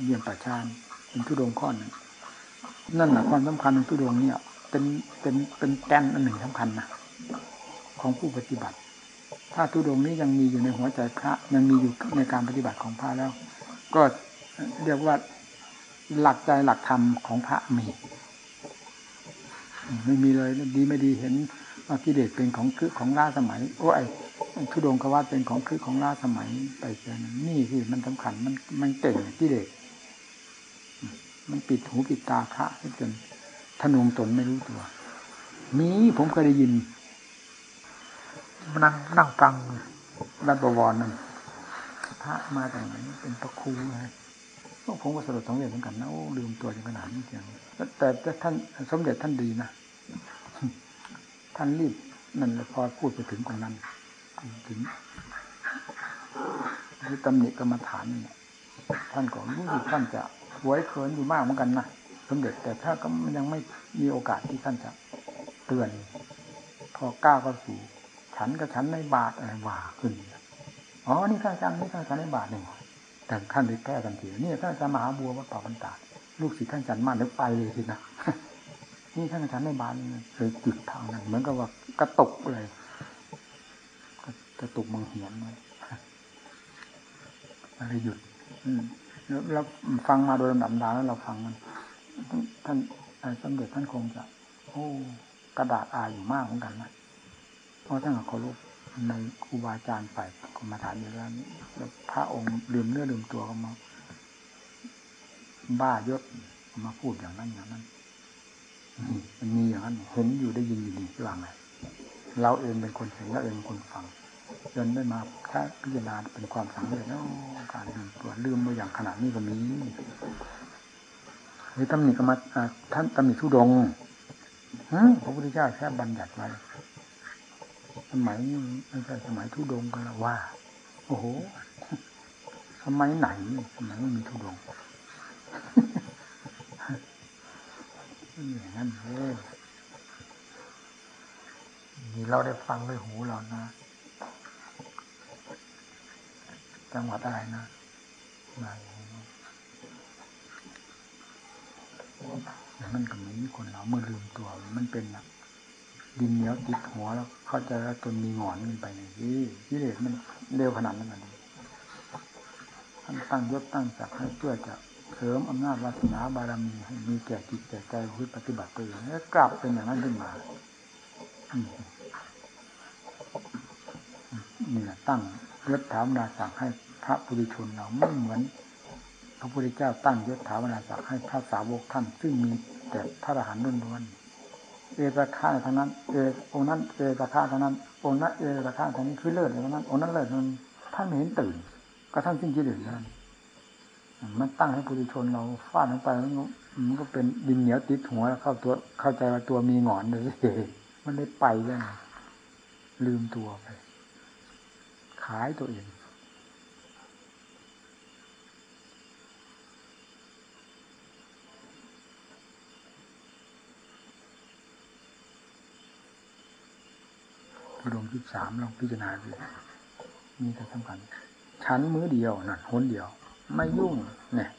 เยี่ยมประชานเป็นทุดงข้อนึงนั่นแหละความสำคัญของทุดงเนี่ย เป็นเป็นเป็นแกนอันหนึ่งสำคัญนะของผู้ปฏิบัติ ถ้าทุดงนี้ยังมีอยู่ในหัวใจพระยังมีอยู่ในการปฏิบัติของพระแล้ว ก็เรียกว่าหลักใจหลักธรรมของพระมี ไม่มีเลยดีไม่ดีเห็นว่ากิเลสเป็นของคือของล่าสมัย โอ้ไอ้ทุดงควัตเป็นของคือของล่าสมัยไปเจอนี่คือมันสำคัญมันมันเก่งกิเลสมันปิดหูปิดตาพระจนทนงตนไม่รู้ตัว นี้ผมเคยได้ยินนั่งนั่งฟังรัฐบวรนั่นพระมาจากไหนเป็นพระครูเลยผมก็สลดสองเด็จเหมือนกันนะโอ้ลืมตัวจนขนาดนี้เสียง แต่ท่านสมเด็จท่านดีนะ ท่านรีบนั่นพอพูดไปถึงตรงนั้น ถึงที่ตำหนิกรรมฐานนี่ท่านก็รู้สึกท่านจะหวยเขินอยู่มากเหมือนกันนะสมเด็จแต่ถ้าก็ยังไม่มีโอกาสที่ท่านจะเตือน พอก้าวเข้าสู่ฉันกับฉันในบาทอะไรว่าขึ้นอ๋อนี่ท่านจังนี่ท่านฉันในบาทหนึ่งแต่ท่านได้แก้ทันทีนี่ท่านจะมหาบัววัดป่าบรรดา ลูกศิษย์ท่านจันทร์มาเดี๋ยวไปเลยทีนะนี่ท่านอาจารย์ในบานเลยจุดทางนั้นเหมือนกับว่ากระตุกเลยกระตุกมังเหียนเลยอะไรหยุดแล้วฟังมาโดยลำดับดาแล้วเราฟังมัน ท่านสมเด็จท่านคงจะ โอ้กระดาษอายอยู่มากเหมือนกันนะเพราะท่านเคารพในครูบาอาจารย์ไปกรรมฐานอยู่แล้วพระองค์ลืมเนื้อลืมตัวก็มา บ้ายศมาพูดอย่างนั้นอย่างนั้นมันมีอย่างนั้น เห็นอยู่ได้ยินอยู่ดีว่าไงเราเองเป็นคนเห็นเราเองเป็นคนฟังจนได้มาถ้าพิจารณาเป็นความสำเร็จแล้วการลืมตัวลืมไปอย่างขนาดนี้ก็มีหรือตำหนิก็มท่านตำหนิทุดงพระพุทธเจ้าแค่บัญญัติไว้สมัยไม่ใช่สมัยทุดงกันแล้วว่า โอ้โหสมัยไหนสมัยไม่มีทุดง อย่างนั้นเลยนี่เราได้ฟังด้วยหูเรานะ จังหวัดอะไรนะมาอย่างนั้นก็เหมือนคนเราเมื่อลืมตัวมันเป็นแบบดินเหนียวติดหัวแล้วเข้าใจว่าตนมีหงอนขึ้นไปนี่ที่เลสมันเร็วขนาดนั้นเลยท่านตั้งยศตั้งศักดิ์ให้เพื่อจะ เสริมอำนาจวาสนาบารมีมีแก่จิตแก่ใจพุทธปฏิบัติตัวอย่างนี้กลับเป็นอย่างนั้นขึ้นมานี่แหละตั้งยศถามนาศักดิ์ให้พระปุถุชนเราไม่เหมือน พระพุทธเจ้าตั้งยศถามนาศักดิ์ให้พระสาวกท่าน ซึ่งมีแต่พระอรหันต์ล้วนเอตฆาทั้งนั้น เอองนั้น เอตฆาทั้งนั้นองนั้นเอตฆาทั้งนี้คือเลิศทั้งนั้นองนั้นเลิศนั้นท่านไม่เห็นตื่น ก็ท่านสิ้นกิเลสนั้น มันตั้งให้ปุถุชนเราฟาดลงไปมันก็เป็นดินเหนียวติดหัวเข้าตัวเข้าใจว่าตัวมีหงอนเลยมันได้ไปยังไงลืมตัวไป ขายตัวเองดวงที่สามลองพิจารณาดูมีแต่สำคัญชั้นมือเดียวนั่นหนเดียว ไม่ยุ่งเนี่ย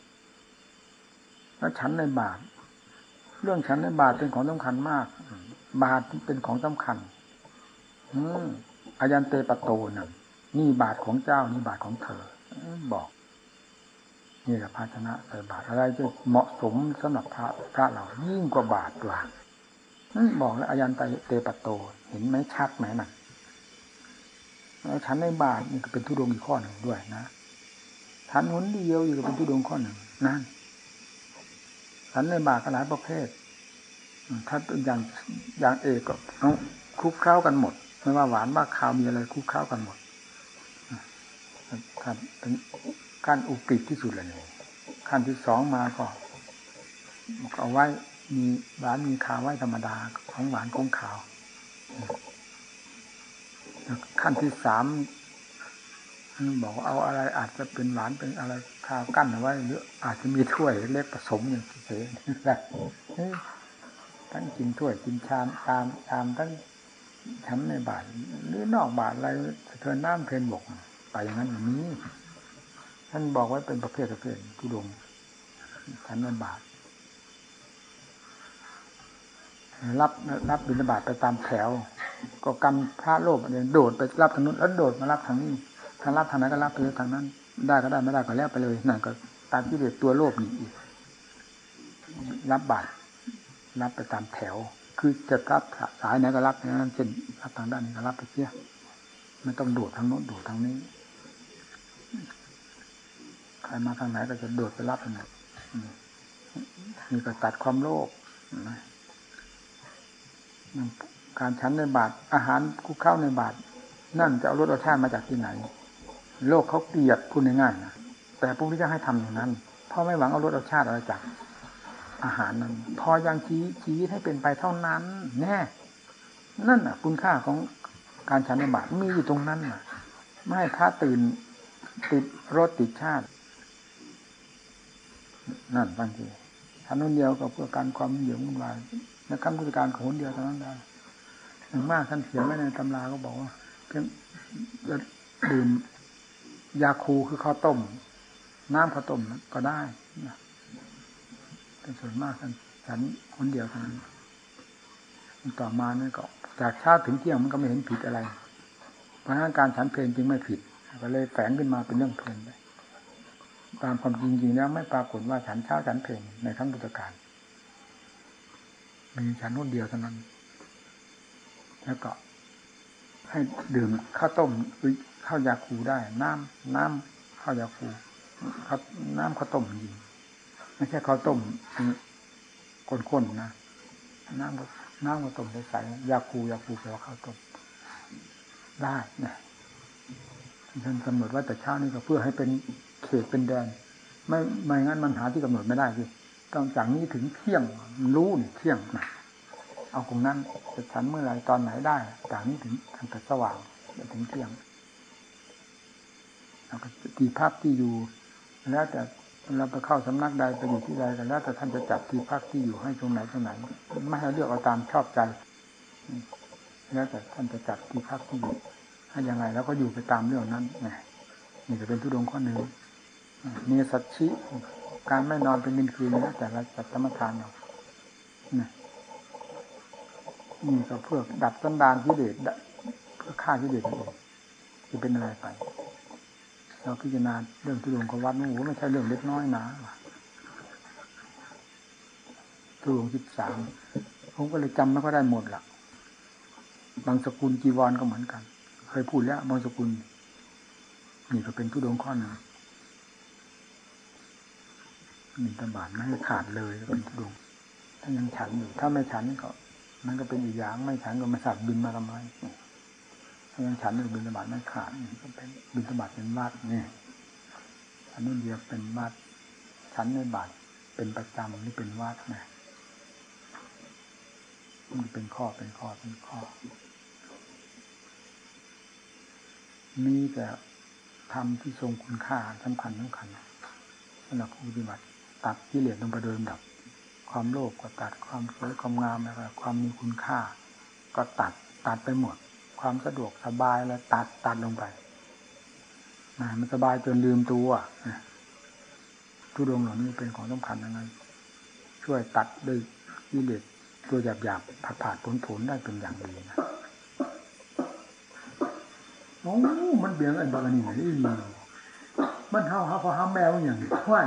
แล้วชั้นในบาท เรื่องชั้นในบาทเป็นของสำคัญมาก บาทเป็นของสำคัญ อืมอายันเตปโตนั่นนี่บาทของเจ้านี่บาทของเธอบอก นี่แหละภาชนะใส่บาทอะไรจะเหมาะสมสำหรับพระพระเรายิ่งกว่าบาทกว่าบอกแล้วอายันเตปโต เห็นไหมชัดไหมน่ะแล้วชั้นในบาทนี่ก็เป็นทุดงอีกข้อหนึ่งด้วยนะ ชั้นหุนเดียวอยู่ก็เป็นทุดงข้อหนึ่งนั่นชั้นในบาก็หลายประเภท ถ้าอย่างอย่างเอกก็ต้องคุกเข้ากันหมด ไม่ว่าหวานว่าขาวมีอะไรคุกเข้ากันหมดครับเป็นการอุกฤษที่สุดเลยขั้นที่สองมาก็เอาไว้มีหวานมีขาวไว้ธรรมดาของหวานของขาวขั้นที่สาม บอกเอาอะไรอาจจะเป็นหวานเป็นอะไรขาวกั้นเอาไว้หรืออาจจะมีถ้วยเล็กผสมอย่างเฉยๆแบบทั้งกินถ้วยกินชามตามตามทั้งชั้นในบาทหรือนอกบาทอะไรเทินน้ำเทินบกไปอย่างนั้นอย่างนี้ท่านบอกไว้เป็นประเภทประเภททุดงชั้นในบาทรับรับบิณฑบาตไปตามแถว ก็กำพระโลภเนี่ยโดดไปรับทางนู้นแล้วโดดมารับทางนี้ ทางรับทางนั้นก็รับไปเลยทางนั้น ได้ก็ได้ไม่ได้ก็แล้วไปเลยนั่นก็ตามที่เด็ดตัวโลภนี่อีกรับบาตรรับไปตามแถว คือจะรับสายไหนก็รับนั้นเช่นรับทางด้านนี้ก็รับไปเสียไม่ต้องโดดทางโน้นโดดทางนี้ใครมาทางไหนก็จะโดดไปรับไปหมดนี่ก็ตัดความโลภการชั้นในบาทอาหารคุกเข้าในบาทนั่นจะเอารสรสชาติมาจากที่ไหน โลกเขาเกลียดพูดง่ายๆนะแต่พระพุทธเจ้าให้ทำอย่างนั้นเพราะไม่หวังเอารสรสชาติอะไรจากอาหารนั้นพอยังชี้ชี้ให้เป็นไปเท่านั้น แน่นั่นอะ คุณค่าของการฉันในบาทมีอยู่ตรงนั้นน่ะ ไม่ให้พระตื่นติดรสติดชาติ นั่นบางทีฉันนุ่นเดียวกับเพื่อการความเหยื่อมุ่งวายในขั้นพุทธการของคนเดียวเท่านั้นได้ถึงมากท่านเขียนไว้ในตำราก็บอกว่าเพียงดื่ม ยาคูคือข้าวต้ม น้ำข้าวต้มก็ได้แต่ส่วนมากท่านฉันคนเดียวเท่านั้นต่อมานั่ก็จากเช้าถึงเที่ยงมันก็ไม่เห็นผิดอะไร เพราะนั้นการฉันเพลงจึงไม่ผิด ก็เลยแฝงขึ้นมาเป็นเรื่องเพลนไปตามความจริงๆแล้วไม่ปรากฏว่าฉันเช้าฉันเพลงในทั้งพุทธการ มีฉันคนเดียวเท่านั้น แล้วก็ให้ดื่มข้าวต้มอ ข้าวยาคูได้ น้ำน้ำข้าวยาคูข้าวน้ำข้าวต้มจริงไม่ใช่ข้าวต้มข้นๆนะน้ำน้ำข้าวต้มใสๆยาคูยาคูแปลว่าข้าวต้มได้นะท่านกำหนดว่าแต่เช้านี้ก็เพื่อให้เป็นเขตเป็นแดน ไม่ไม่งั้นมันหาที่กำหนดไม่ได้สิต้องจากนี้ถึงเที่ยงรู้นี่เที่ยงนะเอาตรงนั้นจะฉันเมื่อไรตอนไหนได้จากนี้ถึงทันแต่สว่างถึงเที่ยง แล้วก็ตีภาพที่อยู่แล้วแต่เราไปเข้าสำนักใดไปอยู่ที่ใดกันแล้ว แต่ท่านจะจัดที่พักที่อยู่ให้ตรงไหนตรงไหนไม่ให้เลือกเอาตามชอบใจ แล้วแต่ท่านจะจัดที่พักที่อยู่ให้ยังไงแล้วก็อยู่ไปตามเรื่องนั้นนี่นี่จะเป็นทุดงข้อหนึ่งมีสัจชิการไม่นอนเป็นคืนนะแต่ละจัดธรรมทานเรานี่นี่ก็เพื่อดับสันดานกิเลสเพื่อฆ่ากิเลสเองจะเป็นอะไรไป เราพิจารณาเรื่องทุดงขวัดโอ้โหไม่ใช่เรื่องเล็กน้อยนะทุดงสิบสามผมก็เลยจำไม่ค่อยได้หมดละบางสกุลจีวรก็เหมือนกัน เคยพูดแล้วบางสกุล นี่ก็เป็นทุดงข้อหนึ่งมีตบาทไม่ให้ขาดเลยเป็นทุดงถ้ายังฉันอยู่ถ้าไม่ฉันก็ มันก็เป็นอีกอย่างไม่ฉันก็มาสับบินมาทำไม ยังฉันอยู่บินตบาทไม่ขาดก็เป็นบินตบาทเป็นวัดนี่อันนี้เดียวเป็นวัดฉันในบาทเป็นประจำนี่เป็นวัดนะมันเป็นข้อเป็นข้อเป็นข้อ มีแต่ทำที่ทรงคุณค่าสำคัญสำคัญสำหรับผู้ปฏิบัติตัดกิเลสลงไปโดยลำดับ ความโลภก็ตัดความสวยความงามแล้วก็ความมีคุณค่า ก็ตัดตัดไปหมด ความสะดวกสบายแล้วตัดตัดลงไปมันสบายจนลืมตัวทุดงเหล่านี้เป็นของสำคัญยังไงช่วยตัดด้วยกิเลสตัวหยาบหยาบผัดผ่าผลผลได้เป็นอย่างดีนะโอ้มันเบี่ยงไอ้บางนี่นี่มันเฮาเฮาพอห้ามแมวอย่างนี้ว่า